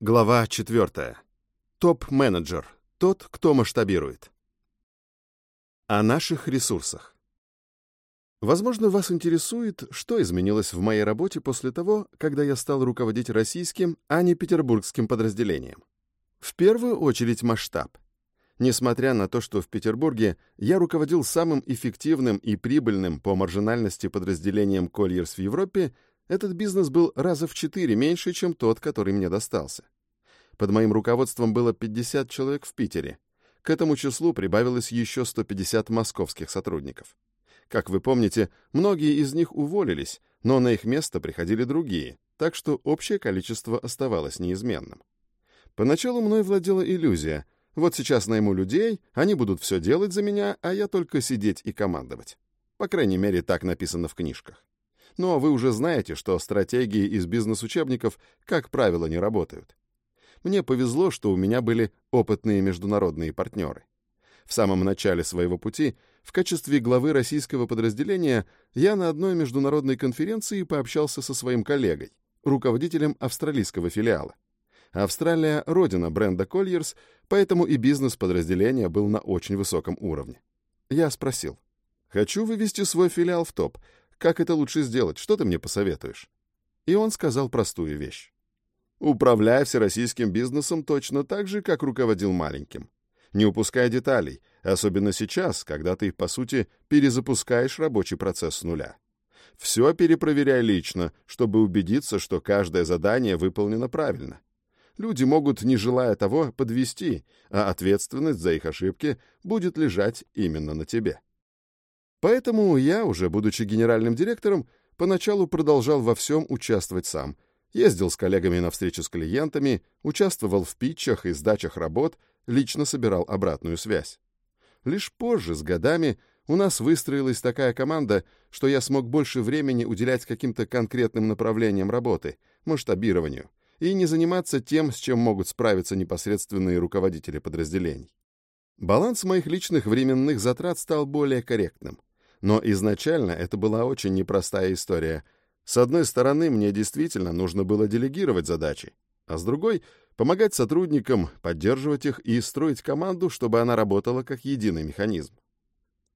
Глава 4. Топ-менеджер. Тот, кто масштабирует. О наших ресурсах. Возможно, вас интересует, что изменилось в моей работе после того, когда я стал руководить российским, а не петербургским подразделением. В первую очередь масштаб. Несмотря на то, что в Петербурге я руководил самым эффективным и прибыльным по маржинальности подразделением Colliers в Европе, этот бизнес был раза в четыре меньше, чем тот, который мне достался. Под моим руководством было 50 человек в Питере. К этому числу прибавилось еще 150 московских сотрудников. Как вы помните, многие из них уволились, но на их место приходили другие, так что общее количество оставалось неизменным. Поначалу мной владела иллюзия. Вот сейчас найму людей, они будут все делать за меня, а я только сидеть и командовать. По крайней мере, так написано в книжках. Но вы уже знаете, что стратегии из бизнес-учебников, как правило, не работают. Мне повезло, что у меня были опытные международные партнеры. В самом начале своего пути, в качестве главы российского подразделения, я на одной международной конференции пообщался со своим коллегой, руководителем австралийского филиала. Австралия — родина бренда Colliers, поэтому и бизнес подразделения был на очень высоком уровне. Я спросил, «Хочу вывести свой филиал в топ. Как это лучше сделать? Что ты мне посоветуешь?» И он сказал простую вещь. «Управляй всероссийским бизнесом точно так же, как руководил маленьким. Не упускай деталей, особенно сейчас, когда ты, по сути, перезапускаешь рабочий процесс с нуля. Все перепроверяй лично, чтобы убедиться, что каждое задание выполнено правильно. Люди могут, не желая того, подвести, а ответственность за их ошибки будет лежать именно на тебе. Поэтому я, уже будучи генеральным директором, поначалу продолжал во всем участвовать сам. Ездил с коллегами на встречи с клиентами, участвовал в питчах и сдачах работ, лично собирал обратную связь. Лишь позже, с годами, у нас выстроилась такая команда, что я смог больше времени уделять каким-то конкретным направлениям работы, масштабированию, и не заниматься тем, с чем могут справиться непосредственные руководители подразделений. Баланс моих личных временных затрат стал более корректным. Но изначально это была очень непростая история. С одной стороны, мне действительно нужно было делегировать задачи, а с другой — помогать сотрудникам, поддерживать их и строить команду, чтобы она работала как единый механизм.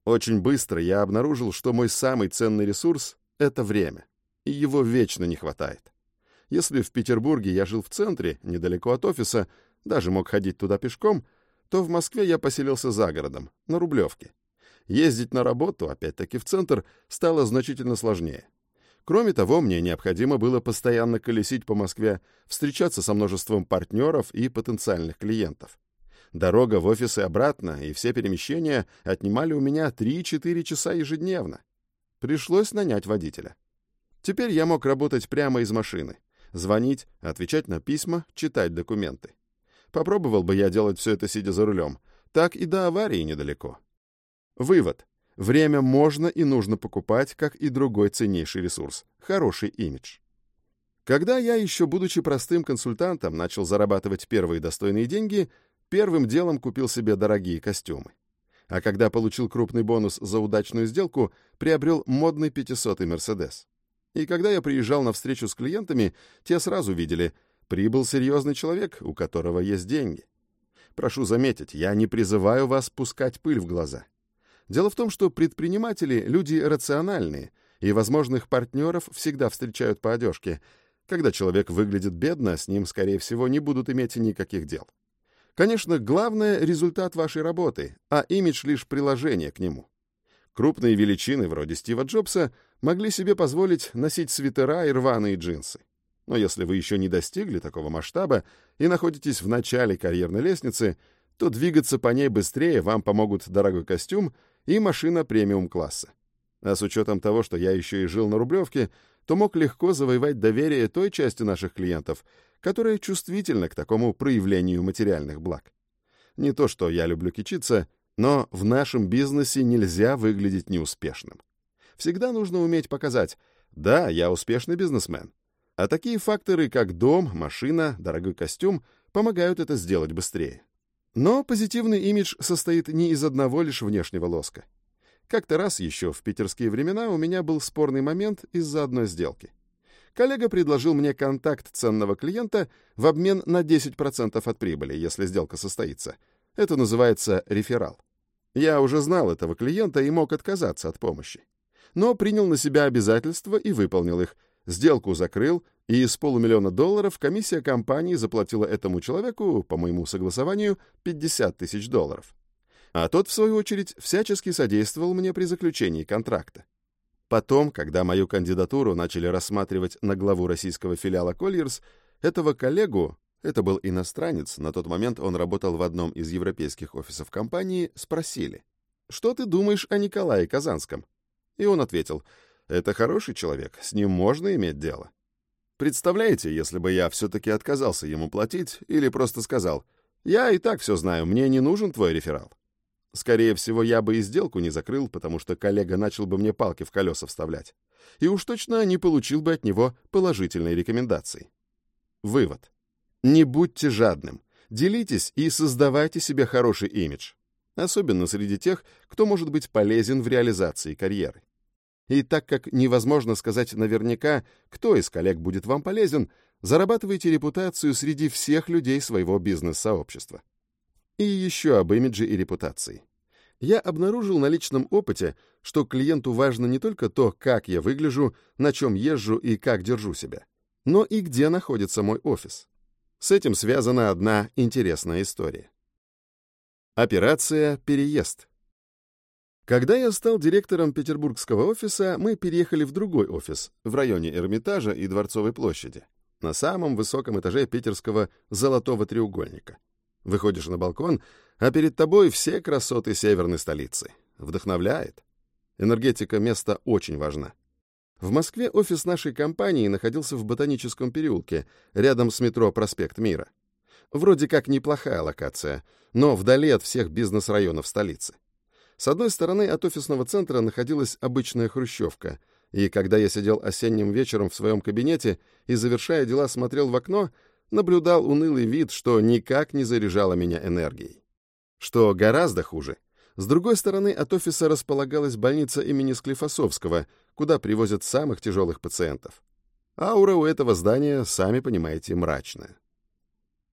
Очень быстро я обнаружил, что мой самый ценный ресурс — это время, и его вечно не хватает. Если в Петербурге я жил в центре, недалеко от офиса, даже мог ходить туда пешком, то в Москве я поселился за городом, на Рублевке. Ездить на работу, опять-таки в центр, стало значительно сложнее. Кроме того, мне необходимо было постоянно колесить по Москве, встречаться со множеством партнеров и потенциальных клиентов. Дорога в офис и обратно, и все перемещения отнимали у меня 3-4 часа ежедневно. Пришлось нанять водителя. Теперь я мог работать прямо из машины. Звонить, отвечать на письма, читать документы. Попробовал бы я делать все это, сидя за рулем. Так и до аварии недалеко. Вывод. Время можно и нужно покупать, как и другой ценнейший ресурс – хороший имидж. Когда я, еще будучи простым консультантом, начал зарабатывать первые достойные деньги, первым делом купил себе дорогие костюмы. А когда получил крупный бонус за удачную сделку, приобрел модный 500-й Мерседес. И когда я приезжал на встречу с клиентами, те сразу видели – прибыл серьезный человек, у которого есть деньги. Прошу заметить, я не призываю вас пускать пыль в глаза. Дело в том, что предприниматели — люди рациональные, и возможных партнеров всегда встречают по одежке. Когда человек выглядит бедно, с ним, скорее всего, не будут иметь никаких дел. Конечно, главное — результат вашей работы, а имидж — лишь приложение к нему. Крупные величины, вроде Стива Джобса, могли себе позволить носить свитера и рваные джинсы. Но если вы еще не достигли такого масштаба и находитесь в начале карьерной лестницы, то двигаться по ней быстрее вам помогут дорогой костюм и машина премиум-класса. А с учетом того, что я еще и жил на Рублевке, то мог легко завоевать доверие той части наших клиентов, которая чувствительна к такому проявлению материальных благ. Не то, что я люблю кичиться, но в нашем бизнесе нельзя выглядеть неуспешным. Всегда нужно уметь показать «да, я успешный бизнесмен». А такие факторы, как дом, машина, дорогой костюм, помогают это сделать быстрее. Но позитивный имидж состоит не из одного лишь внешнего лоска. Как-то раз еще в питерские времена у меня был спорный момент из-за одной сделки. коллега предложил мне контакт ценного клиента в обмен на 10% от прибыли, если сделка состоится. Это называется реферал. Я уже знал этого клиента и мог отказаться от помощи. Но принял на себя обязательства и выполнил их. Сделку закрыл, и из полумиллиона долларов комиссия компании заплатила этому человеку, по моему согласованию, 50 тысяч долларов. А тот, в свою очередь, всячески содействовал мне при заключении контракта. Потом, когда мою кандидатуру начали рассматривать на главу российского филиала «Кольерс», этого коллегу, это был иностранец, на тот момент он работал в одном из европейских офисов компании, спросили, «Что ты думаешь о Николае Казанском?» И он ответил, «Это хороший человек, с ним можно иметь дело». Представляете, если бы я все-таки отказался ему платить или просто сказал, «Я и так все знаю, мне не нужен твой реферал». Скорее всего, я бы и сделку не закрыл, потому что коллега начал бы мне палки в колеса вставлять. И уж точно не получил бы от него положительной рекомендации. Вывод. Не будьте жадным. Делитесь и создавайте себе хороший имидж. Особенно среди тех, кто может быть полезен в реализации карьеры. И так как невозможно сказать наверняка, кто из коллег будет вам полезен, зарабатывайте репутацию среди всех людей своего бизнес-сообщества. И еще об имидже и репутации. Я обнаружил на личном опыте, что клиенту важно не только то, как я выгляжу, на чем езжу и как держу себя, но и где находится мой офис. С этим связана одна интересная история. Операция «Переезд». Когда я стал директором петербургского офиса, мы переехали в другой офис, в районе Эрмитажа и Дворцовой площади, на самом высоком этаже питерского «Золотого треугольника». Выходишь на балкон, а перед тобой все красоты северной столицы. Вдохновляет. Энергетика места очень важна. В Москве офис нашей компании находился в Ботаническом переулке, рядом с метро «Проспект Мира». Вроде как неплохая локация, но вдали от всех бизнес-районов столицы. С одной стороны от офисного центра находилась обычная хрущевка, и когда я сидел осенним вечером в своем кабинете и, завершая дела, смотрел в окно, наблюдал унылый вид, что никак не заряжало меня энергией. Что гораздо хуже. С другой стороны от офиса располагалась больница имени Склифосовского, куда привозят самых тяжелых пациентов. Аура у этого здания, сами понимаете, мрачная.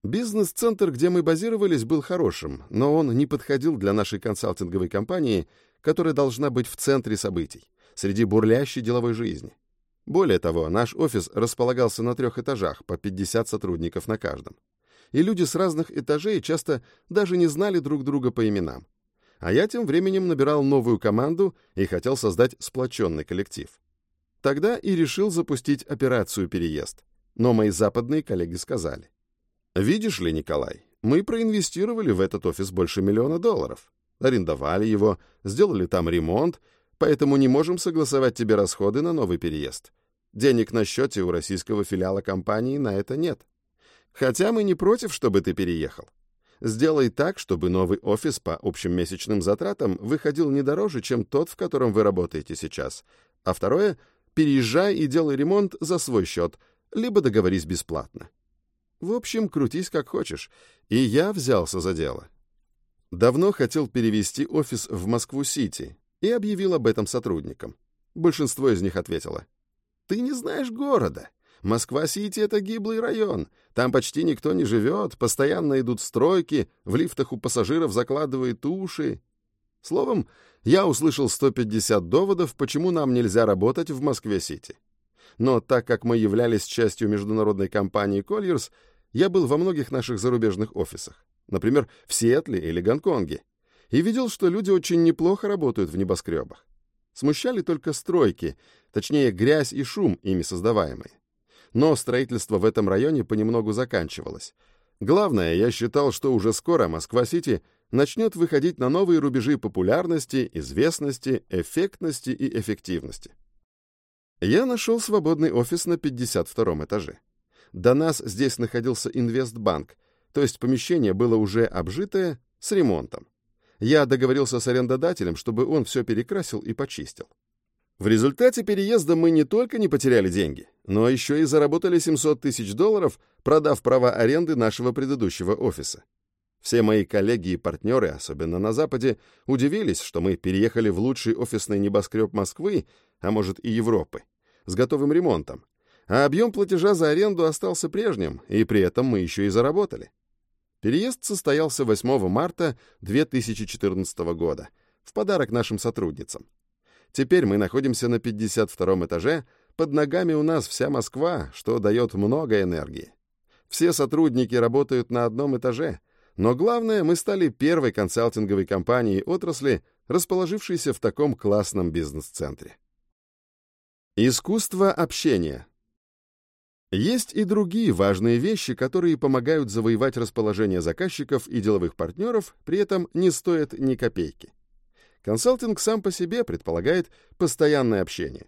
Бизнес-центр, где мы базировались, был хорошим, но он не подходил для нашей консалтинговой компании, которая должна быть в центре событий, среди бурлящей деловой жизни. Более того, наш офис располагался на трех этажах, по 50 сотрудников на каждом. И люди с разных этажей часто даже не знали друг друга по именам. А я тем временем набирал новую команду и хотел создать сплоченный коллектив. Тогда и решил запустить операцию «Переезд». Но мои западные коллеги сказали. «Видишь ли, Николай, мы проинвестировали в этот офис больше миллиона долларов. Арендовали его, сделали там ремонт, поэтому не можем согласовать тебе расходы на новый переезд. Денег на счете у российского филиала компании на это нет. Хотя мы не против, чтобы ты переехал. Сделай так, чтобы новый офис по общим месячным затратам выходил не дороже, чем тот, в котором вы работаете сейчас. А второе — переезжай и делай ремонт за свой счет, либо договорись бесплатно. В общем, крутись как хочешь. И я взялся за дело. Давно хотел перевести офис в Москву-Сити и объявил об этом сотрудникам. Большинство из них ответило — ты не знаешь города. Москва-Сити — это гиблый район. Там почти никто не живет, постоянно идут стройки, в лифтах у пассажиров закладывают уши. Словом, я услышал 150 доводов, почему нам нельзя работать в Москве-Сити. Но так как мы являлись частью международной компании Colliers, я был во многих наших зарубежных офисах, например, в Сиэтле или Гонконге, и видел, что люди очень неплохо работают в небоскребах. Смущали только стройки, точнее грязь и шум, ими создаваемые. Но строительство в этом районе понемногу заканчивалось. Главное, я считал, что уже скоро Москва-Сити начнет выходить на новые рубежи популярности, известности, эффектности и эффективности. Я нашел свободный офис на 52 этаже. До нас здесь находился инвестбанк, то есть помещение было уже обжитое, с ремонтом. Я договорился с арендодателем, чтобы он все перекрасил и почистил. В результате переезда мы не только не потеряли деньги, но еще и заработали 700 тысяч долларов, продав права аренды нашего предыдущего офиса. Все мои коллеги и партнеры, особенно на Западе, удивились, что мы переехали в лучший офисный небоскреб Москвы, а может и Европы, с готовым ремонтом. А объем платежа за аренду остался прежним, и при этом мы еще и заработали. Переезд состоялся 8 марта 2014 года, в подарок нашим сотрудницам. Теперь мы находимся на 52 этаже, под ногами у нас вся Москва, что дает много энергии. Все сотрудники работают на одном этаже, но главное, мы стали первой консалтинговой компанией отрасли, расположившейся в таком классном бизнес-центре. Искусство общения. Есть и другие важные вещи, которые помогают завоевать расположение заказчиков и деловых партнеров, при этом не стоят ни копейки. Консалтинг сам по себе предполагает постоянное общение.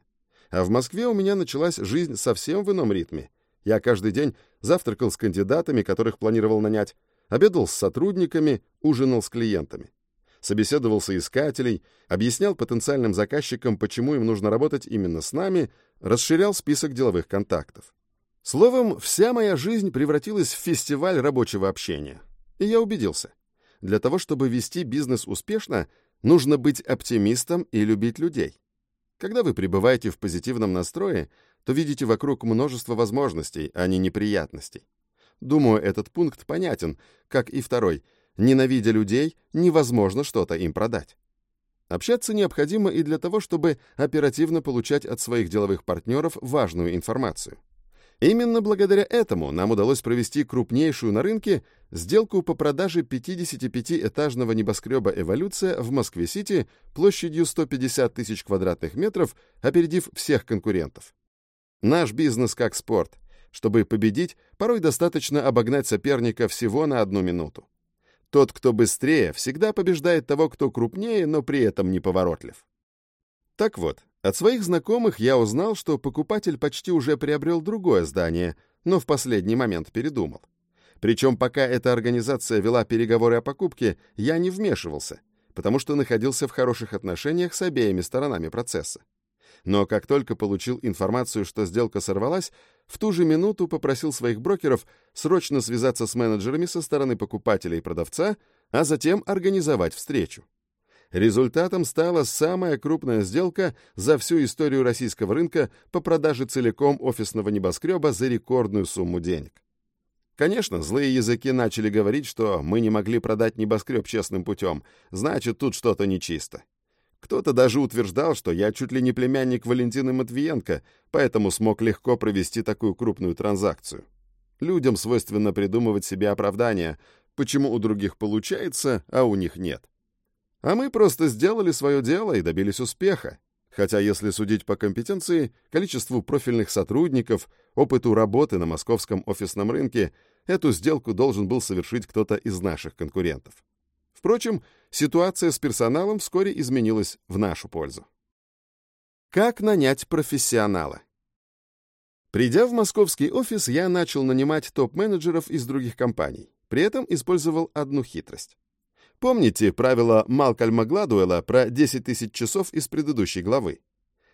А в Москве у меня началась жизнь совсем в ином ритме. Я каждый день завтракал с кандидатами, которых планировал нанять, обедал с сотрудниками, ужинал с клиентами. Собеседовал соискателей, объяснял потенциальным заказчикам, почему им нужно работать именно с нами, расширял список деловых контактов. Словом, вся моя жизнь превратилась в фестиваль рабочего общения. И я убедился. Для того, чтобы вести бизнес успешно, нужно быть оптимистом и любить людей. Когда вы пребываете в позитивном настрое, то видите вокруг множество возможностей, а не неприятностей. Думаю, этот пункт понятен, как и второй. Ненавидя людей, невозможно что-то им продать. Общаться необходимо и для того, чтобы оперативно получать от своих деловых партнеров важную информацию. Именно благодаря этому нам удалось провести крупнейшую на рынке сделку по продаже 55-этажного небоскреба «Эволюция» в Москве-Сити площадью 150 тысяч квадратных метров, опередив всех конкурентов. Наш бизнес как спорт. Чтобы победить, порой достаточно обогнать соперника всего на одну минуту. Тот, кто быстрее, всегда побеждает того, кто крупнее, но при этом неповоротлив. Так вот, от своих знакомых я узнал, что покупатель почти уже приобрел другое здание, но в последний момент передумал. Причем пока эта организация вела переговоры о покупке, я не вмешивался, потому что находился в хороших отношениях с обеими сторонами процесса. Но как только получил информацию, что сделка сорвалась, в ту же минуту попросил своих брокеров срочно связаться с менеджерами со стороны покупателя и продавца, а затем организовать встречу. Результатом стала самая крупная сделка за всю историю российского рынка по продаже целиком офисного небоскреба за рекордную сумму денег. Конечно, злые языки начали говорить, что мы не могли продать небоскреб честным путем, значит, тут что-то нечисто. Кто-то даже утверждал, что я чуть ли не племянник Валентины Матвиенко, поэтому смог легко провести такую крупную транзакцию. Людям свойственно придумывать себе оправдания, почему у других получается, а у них нет. А мы просто сделали свое дело и добились успеха. Хотя, если судить по компетенции, количеству профильных сотрудников, опыту работы на московском офисном рынке, эту сделку должен был совершить кто-то из наших конкурентов. Впрочем, ситуация с персоналом вскоре изменилась в нашу пользу. Как нанять профессионала? Придя в московский офис, я начал нанимать топ-менеджеров из других компаний. При этом использовал одну хитрость. Помните правило Малкольма Гладуэлла про 10 тысяч часов из предыдущей главы?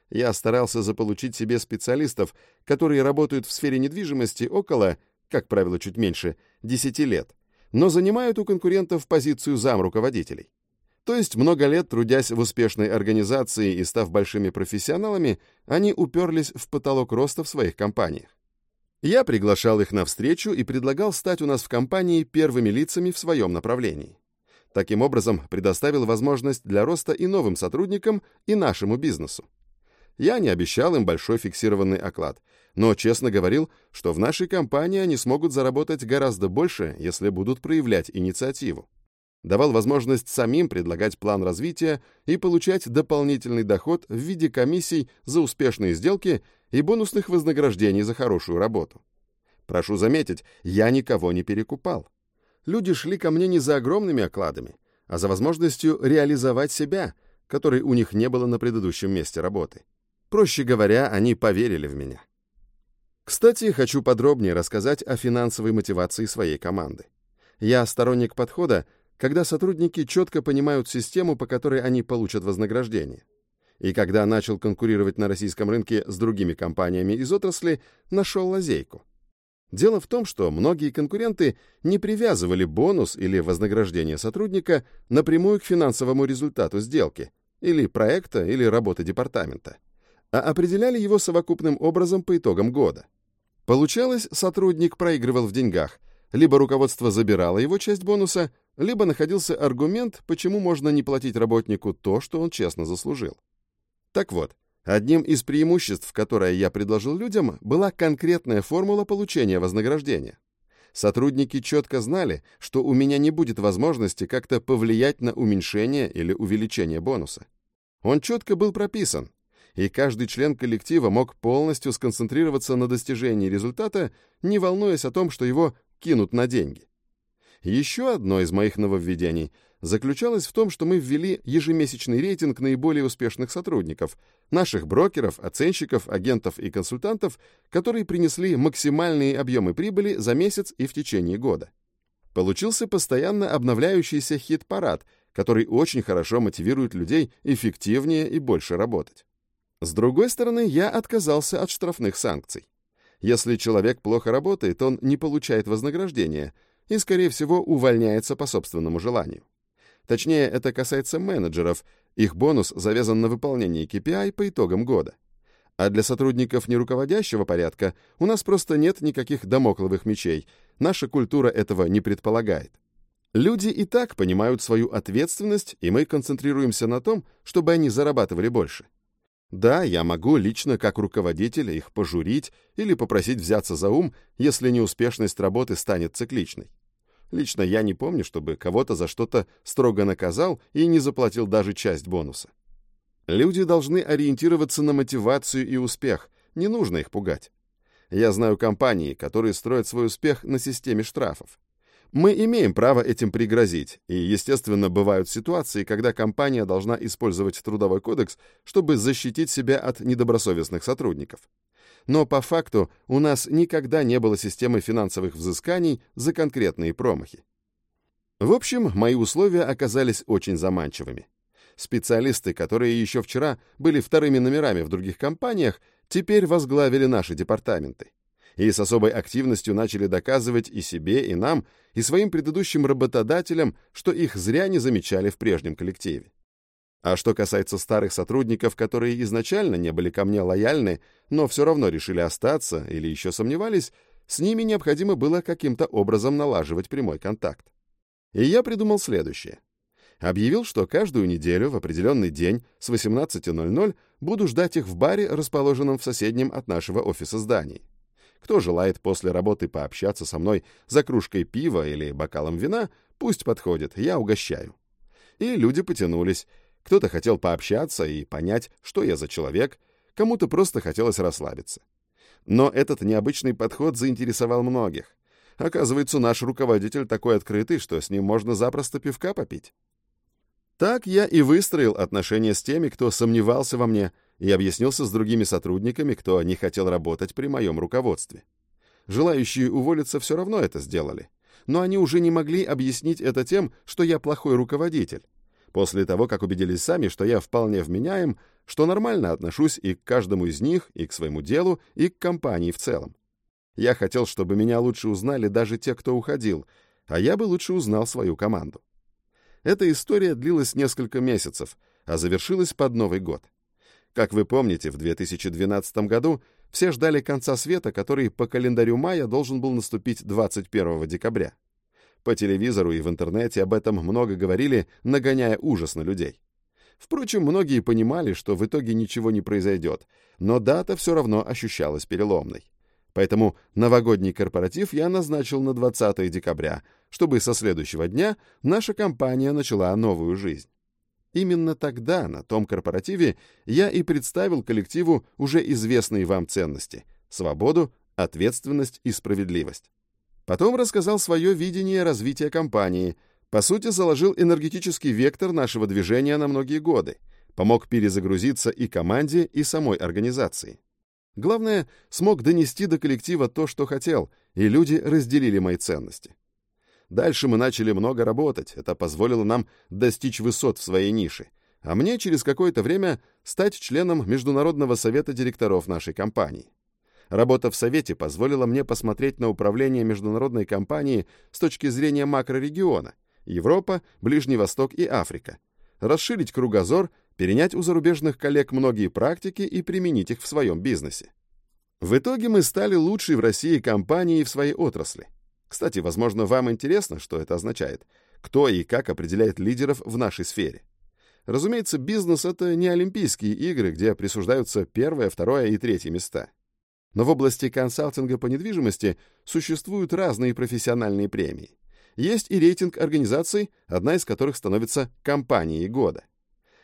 Я старался заполучить себе специалистов, которые работают в сфере недвижимости около, как правило, чуть меньше, 10 лет, но занимают у конкурентов позицию замруководителей. То есть много лет трудясь в успешной организации и став большими профессионалами, они уперлись в потолок роста в своих компаниях. Я приглашал их на встречу и предлагал стать у нас в компании первыми лицами в своем направлении. Таким образом, предоставил возможность для роста и новым сотрудникам, и нашему бизнесу. Я не обещал им большой фиксированный оклад, но честно говорил, что в нашей компании они смогут заработать гораздо больше, если будут проявлять инициативу. Давал возможность самим предлагать план развития и получать дополнительный доход в виде комиссий за успешные сделки и бонусных вознаграждений за хорошую работу. Прошу заметить, я никого не перекупал люди шли ко мне не за огромными окладами, а за возможностью реализовать себя, которой у них не было на предыдущем месте работы. Проще говоря, они поверили в меня. Кстати, хочу подробнее рассказать о финансовой мотивации своей команды. Я сторонник подхода, когда сотрудники четко понимают систему, по которой они получат вознаграждение. И когда начал конкурировать на российском рынке с другими компаниями из отрасли, нашел лазейку. Дело в том, что многие конкуренты не привязывали бонус или вознаграждение сотрудника напрямую к финансовому результату сделки, или проекта, или работы департамента, а определяли его совокупным образом по итогам года. Получалось, сотрудник проигрывал в деньгах. Либо руководство забирало его часть бонуса, либо находился аргумент, почему можно не платить работнику то, что он честно заслужил. Так вот, одним из преимуществ, которое я предложил людям, была конкретная формула получения вознаграждения. Сотрудники четко знали, что у меня не будет возможности как-то повлиять на уменьшение или увеличение бонуса. Он четко был прописан, и каждый член коллектива мог полностью сконцентрироваться на достижении результата, не волнуясь о том, что его кинут на деньги. Еще одно из моих нововведений заключалось в том, что мы ввели ежемесячный рейтинг наиболее успешных сотрудников, наших брокеров, оценщиков, агентов и консультантов, которые принесли максимальные объемы прибыли за месяц и в течение года. Получился постоянно обновляющийся хит-парад, который очень хорошо мотивирует людей эффективнее и больше работать. С другой стороны, я отказался от штрафных санкций. Если человек плохо работает, он не получает вознаграждения – и, скорее всего, увольняется по собственному желанию. Точнее, это касается менеджеров, их бонус завязан на выполнение KPI по итогам года. А для сотрудников неруководящего порядка у нас просто нет никаких домокловых мечей, наша культура этого не предполагает. Люди и так понимают свою ответственность, и мы концентрируемся на том, чтобы они зарабатывали больше. Да, я могу лично как руководитель их пожурить или попросить взяться за ум, если неуспешность работы станет цикличной. Лично я не помню, чтобы кого-то за что-то строго наказал и не заплатил даже часть бонуса. Люди должны ориентироваться на мотивацию и успех, не нужно их пугать. Я знаю компании, которые строят свой успех на системе штрафов. Мы имеем право этим пригрозить, и, естественно, бывают ситуации, когда компания должна использовать трудовой кодекс, чтобы защитить себя от недобросовестных сотрудников но по факту у нас никогда не было системы финансовых взысканий за конкретные промахи. В общем, мои условия оказались очень заманчивыми. Специалисты, которые еще вчера были вторыми номерами в других компаниях, теперь возглавили наши департаменты. И с особой активностью начали доказывать и себе, и нам, и своим предыдущим работодателям, что их зря не замечали в прежнем коллективе. А что касается старых сотрудников, которые изначально не были ко мне лояльны, но все равно решили остаться или еще сомневались, с ними необходимо было каким-то образом налаживать прямой контакт. И я придумал следующее. Объявил, что каждую неделю в определенный день с 18.00 буду ждать их в баре, расположенном в соседнем от нашего офиса здании. Кто желает после работы пообщаться со мной за кружкой пива или бокалом вина, пусть подходит, я угощаю. И люди потянулись, кто-то хотел пообщаться и понять, что я за человек, кому-то просто хотелось расслабиться. Но этот необычный подход заинтересовал многих. Оказывается, наш руководитель такой открытый, что с ним можно запросто пивка попить. Так я и выстроил отношения с теми, кто сомневался во мне, и объяснился с другими сотрудниками, кто не хотел работать при моем руководстве. Желающие уволиться все равно это сделали, но они уже не могли объяснить это тем, что я плохой руководитель после того, как убедились сами, что я вполне вменяем, что нормально отношусь и к каждому из них, и к своему делу, и к компании в целом. Я хотел, чтобы меня лучше узнали даже те, кто уходил, а я бы лучше узнал свою команду. Эта история длилась несколько месяцев, а завершилась под Новый год. Как вы помните, в 2012 году все ждали конца света, который по календарю мая должен был наступить 21 декабря. По телевизору и в интернете об этом много говорили, нагоняя ужас на людей. Впрочем, многие понимали, что в итоге ничего не произойдет, но дата все равно ощущалась переломной. Поэтому новогодний корпоратив я назначил на 20 декабря, чтобы со следующего дня наша компания начала новую жизнь. Именно тогда, на том корпоративе, я и представил коллективу уже известные вам ценности – свободу, ответственность и справедливость. Потом рассказал свое видение развития компании, по сути заложил энергетический вектор нашего движения на многие годы, помог перезагрузиться и команде, и самой организации. Главное, смог донести до коллектива то, что хотел, и люди разделили мои ценности. Дальше мы начали много работать, это позволило нам достичь высот в своей нише, а мне через какое-то время стать членом Международного совета директоров нашей компании. Работа в Совете позволила мне посмотреть на управление международной компанией с точки зрения макрорегиона – Европа, Ближний Восток и Африка. Расширить кругозор, перенять у зарубежных коллег многие практики и применить их в своем бизнесе. В итоге мы стали лучшей в России компанией в своей отрасли. Кстати, возможно, вам интересно, что это означает. Кто и как определяет лидеров в нашей сфере. Разумеется, бизнес — это не Олимпийские игры, где присуждаются первое, второе и третье места. Но в области консалтинга по недвижимости существуют разные профессиональные премии. Есть и рейтинг организаций, одна из которых становится компанией года.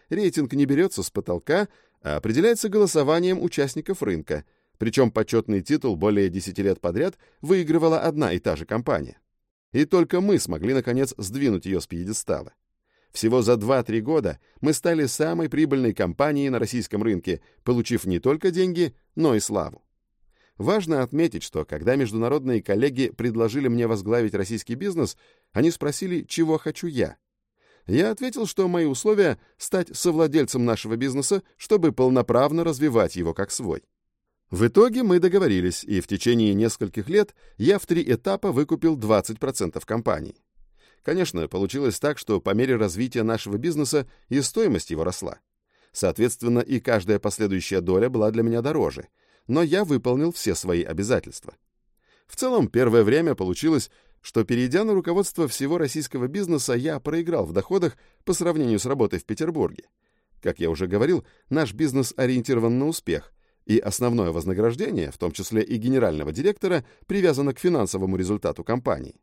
Рейтинг не берется с потолка, а определяется голосованием участников рынка, причем почетный титул более 10 лет подряд выигрывала одна и та же компания. И только мы смогли, наконец, сдвинуть ее с пьедестала. Всего за 2-3 года мы стали самой прибыльной компанией на российском рынке, получив не только деньги, но и славу. Важно отметить, что когда международные коллеги предложили мне возглавить российский бизнес, они спросили, чего хочу я. Я ответил, что мои условия — стать совладельцем нашего бизнеса, чтобы полноправно развивать его как свой. В итоге мы договорились, и в течение нескольких лет я в три этапа выкупил 20% компании. Конечно, получилось так, что по мере развития нашего бизнеса и стоимость его росла. Соответственно, и каждая последующая доля была для меня дороже, но я выполнил все свои обязательства. В целом, первое время получилось, что, перейдя на руководство всего российского бизнеса, я проиграл в доходах по сравнению с работой в Петербурге. Как я уже говорил, наш бизнес ориентирован на успех, и основное вознаграждение, в том числе и генерального директора, привязано к финансовому результату компании.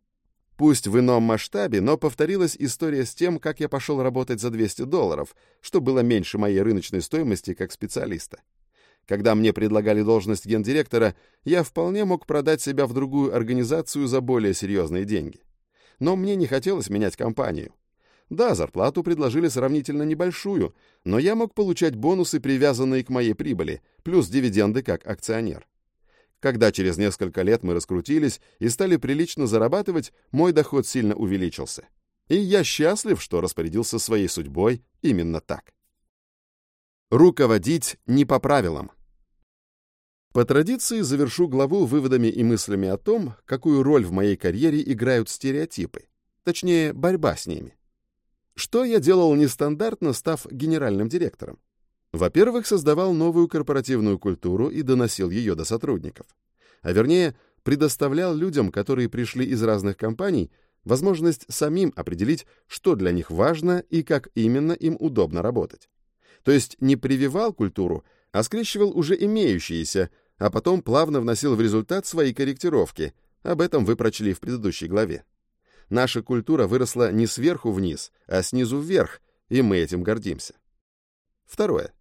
Пусть в ином масштабе, но повторилась история с тем, как я пошел работать за 200 долларов, что было меньше моей рыночной стоимости как специалиста. Когда мне предлагали должность гендиректора, я вполне мог продать себя в другую организацию за более серьезные деньги. Но мне не хотелось менять компанию. Да, зарплату предложили сравнительно небольшую, но я мог получать бонусы, привязанные к моей прибыли, плюс дивиденды как акционер. Когда через несколько лет мы раскрутились и стали прилично зарабатывать, мой доход сильно увеличился. И я счастлив, что распорядился своей судьбой именно так. Руководить не по правилам. По традиции завершу главу выводами и мыслями о том, какую роль в моей карьере играют стереотипы, точнее, борьба с ними. Что я делал нестандартно, став генеральным директором? Во-первых, создавал новую корпоративную культуру и доносил ее до сотрудников. А вернее, предоставлял людям, которые пришли из разных компаний, возможность самим определить, что для них важно и как именно им удобно работать. То есть не прививал культуру, а скрещивал уже имеющиеся, а потом плавно вносил в результат свои корректировки. Об этом вы прочли в предыдущей главе. Наша культура выросла не сверху вниз, а снизу вверх, и мы этим гордимся. Второе.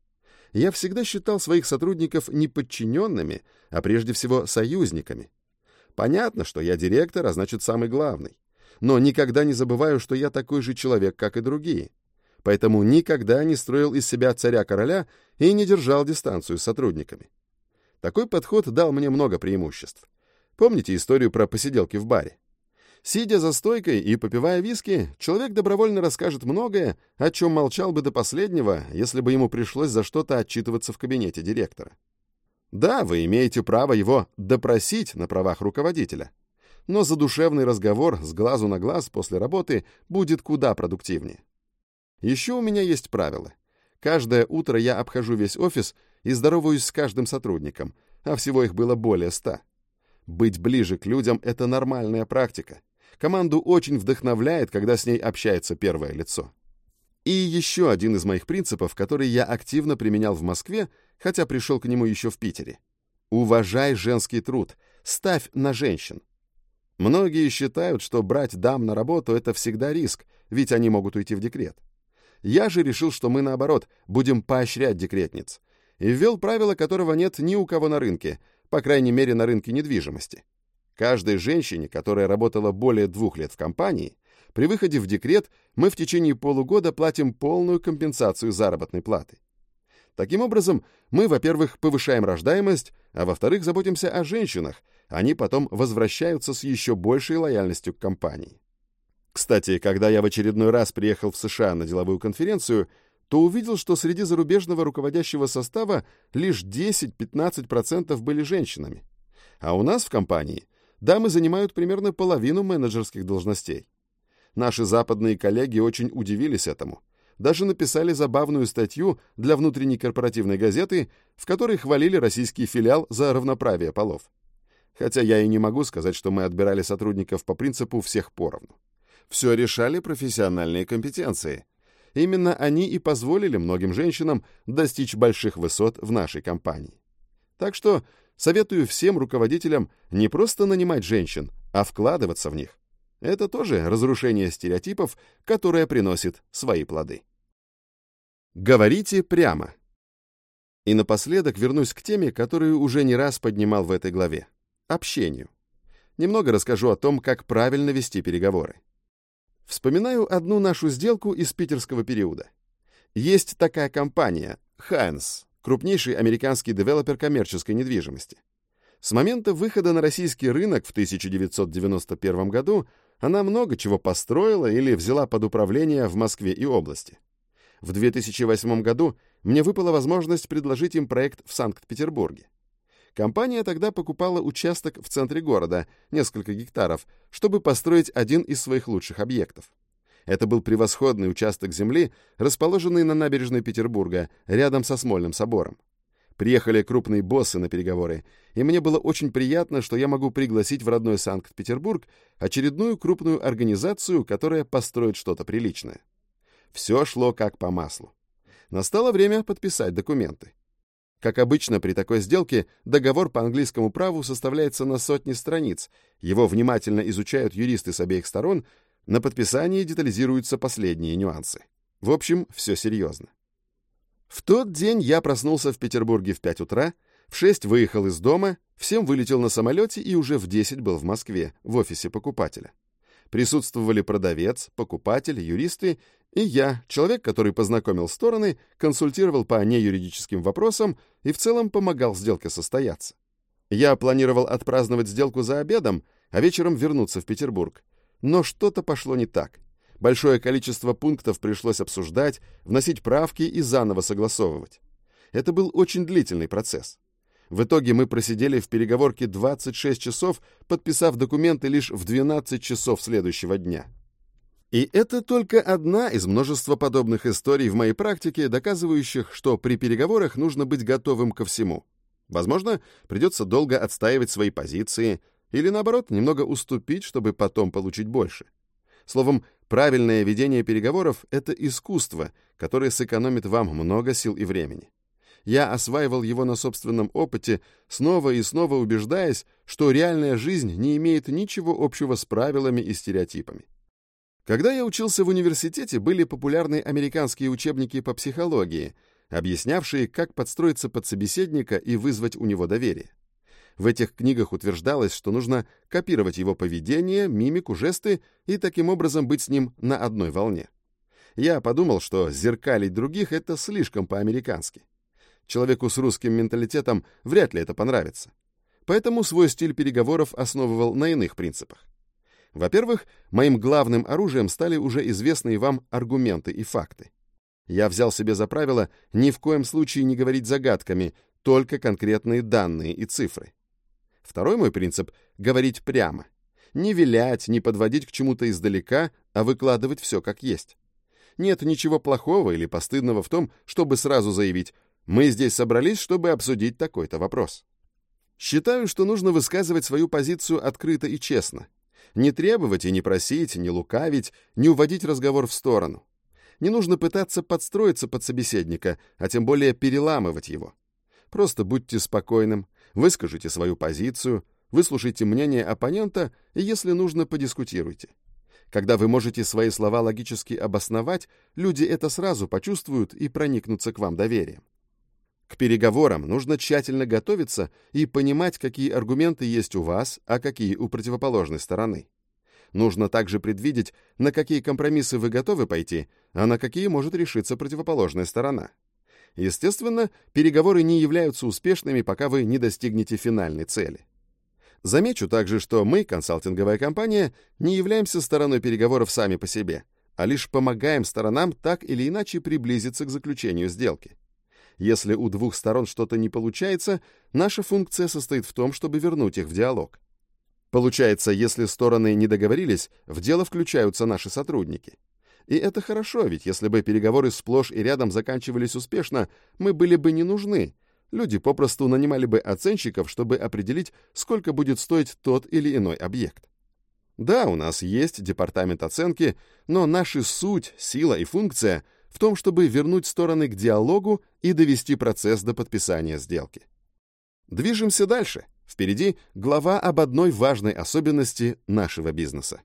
Я всегда считал своих сотрудников не подчиненными, а прежде всего союзниками. Понятно, что я директор, а значит самый главный. Но никогда не забываю, что я такой же человек, как и другие. Поэтому никогда не строил из себя царя-короля и не держал дистанцию с сотрудниками. Такой подход дал мне много преимуществ. Помните историю про посиделки в баре? Сидя за стойкой и попивая виски, человек добровольно расскажет многое, о чем молчал бы до последнего, если бы ему пришлось за что-то отчитываться в кабинете директора. Да, вы имеете право его допросить на правах руководителя, но задушевный разговор с глазу на глаз после работы будет куда продуктивнее. Еще у меня есть правило. Каждое утро я обхожу весь офис и здороваюсь с каждым сотрудником, а всего их было более ста. Быть ближе к людям — это нормальная практика. Команду очень вдохновляет, когда с ней общается первое лицо. И еще один из моих принципов, который я активно применял в Москве, хотя пришел к нему еще в Питере. Уважай женский труд, ставь на женщин. Многие считают, что брать дам на работу – это всегда риск, ведь они могут уйти в декрет. Я же решил, что мы, наоборот, будем поощрять декретниц. И ввел правило, которого нет ни у кого на рынке, по крайней мере на рынке недвижимости. Каждой женщине, которая работала более двух лет в компании, при выходе в декрет мы в течение полугода платим полную компенсацию заработной платы. Таким образом, мы, во-первых, повышаем рождаемость, а во-вторых, заботимся о женщинах, они потом возвращаются с еще большей лояльностью к компании. Кстати, когда я в очередной раз приехал в США на деловую конференцию, то увидел, что среди зарубежного руководящего состава лишь 10-15% были женщинами. А у нас в компании дамы занимают примерно половину менеджерских должностей. Наши западные коллеги очень удивились этому. даже написали забавную статью для внутренней корпоративной газеты, в которой хвалили российский филиал за равноправие полов. Хотя я и не могу сказать, что мы отбирали сотрудников по принципу «всех поровну». Все решали профессиональные компетенции. Именно они и позволили многим женщинам достичь больших высот в нашей компании. Так что советую всем руководителям не просто нанимать женщин, а вкладываться в них. Это тоже разрушение стереотипов, которое приносит свои плоды. Говорите прямо. И напоследок вернусь к теме, которую уже не раз поднимал в этой главе – общению. Немного расскажу о том, как правильно вести переговоры. Вспоминаю одну нашу сделку из питерского периода. Есть такая компания – Хайнс, крупнейший американский девелопер коммерческой недвижимости. С момента выхода на российский рынок в 1991 году она много чего построила или взяла под управление в Москве и области. В 2008 году мне выпала возможность предложить им проект в Санкт-Петербурге. Компания тогда покупала участок в центре города, несколько гектаров, чтобы построить один из своих лучших объектов. Это был превосходный участок земли, расположенный на набережной Петербурга, рядом со Смольным собором. Приехали крупные боссы на переговоры, и мне было очень приятно, что я могу пригласить в родной Санкт-Петербург очередную крупную организацию, которая построит что-то приличное. Все шло как по маслу. Настало время подписать документы. Как обычно при такой сделке, договор по английскому праву составляется на сотни страниц, его внимательно изучают юристы с обеих сторон, на подписании детализируются последние нюансы. В общем, все серьезно. В тот день я проснулся в Петербурге в 5 утра, в 6 выехал из дома, в 7 вылетел на самолете и уже в 10 был в Москве, в офисе покупателя. Присутствовали продавец, покупатель, юристы и я, человек, который познакомил стороны, консультировал по неюридическим вопросам и в целом помогал сделке состояться. Я планировал отпраздновать сделку за обедом, а вечером вернуться в Петербург. Но что-то пошло не так. Большое количество пунктов пришлось обсуждать, вносить правки и заново согласовывать. Это был очень длительный процесс. В итоге мы просидели в переговорке 26 часов, подписав документы лишь в 12 часов следующего дня. И это только одна из множества подобных историй в моей практике, доказывающих, что при переговорах нужно быть готовым ко всему. Возможно, придется долго отстаивать свои позиции или, наоборот, немного уступить, чтобы потом получить больше. Словом, правильное ведение переговоров — это искусство, которое сэкономит вам много сил и времени. Я осваивал его на собственном опыте, снова и снова убеждаясь, что реальная жизнь не имеет ничего общего с правилами и стереотипами. Когда я учился в университете, были популярны американские учебники по психологии, объяснявшие, как подстроиться под собеседника и вызвать у него доверие. В этих книгах утверждалось, что нужно копировать его поведение, мимику, жесты и таким образом быть с ним на одной волне. Я подумал, что зеркалить других — это слишком по-американски. Человеку с русским менталитетом вряд ли это понравится. Поэтому свой стиль переговоров основывал на иных принципах. Во-первых, моим главным оружием стали уже известные вам аргументы и факты. Я взял себе за правило ни в коем случае не говорить загадками, только конкретные данные и цифры. Второй мой принцип — говорить прямо. Не вилять, не подводить к чему-то издалека, а выкладывать все как есть. Нет ничего плохого или постыдного в том, чтобы сразу заявить «мы здесь собрались, чтобы обсудить такой-то вопрос». Считаю, что нужно высказывать свою позицию открыто и честно. Не требовать и не просить, не лукавить, не уводить разговор в сторону. Не нужно пытаться подстроиться под собеседника, а тем более переламывать его. Просто будьте спокойным, выскажите свою позицию, выслушайте мнение оппонента и, если нужно, подискутируйте. Когда вы можете свои слова логически обосновать, люди это сразу почувствуют и проникнутся к вам доверием. К переговорам нужно тщательно готовиться и понимать, какие аргументы есть у вас, а какие у противоположной стороны. Нужно также предвидеть, на какие компромиссы вы готовы пойти, а на какие может решиться противоположная сторона. Естественно, переговоры не являются успешными, пока вы не достигнете финальной цели. Замечу также, что мы, консалтинговая компания, не являемся стороной переговоров сами по себе, а лишь помогаем сторонам так или иначе приблизиться к заключению сделки. Если у двух сторон что-то не получается, наша функция состоит в том, чтобы вернуть их в диалог. Получается, если стороны не договорились, в дело включаются наши сотрудники. И это хорошо, ведь если бы переговоры сплошь и рядом заканчивались успешно, мы были бы не нужны. Люди попросту нанимали бы оценщиков, чтобы определить, сколько будет стоить тот или иной объект. Да, у нас есть департамент оценки, но наша суть, сила и функция в том, чтобы вернуть стороны к диалогу и довести процесс до подписания сделки. Движемся дальше. Впереди глава об одной важной особенности нашего бизнеса.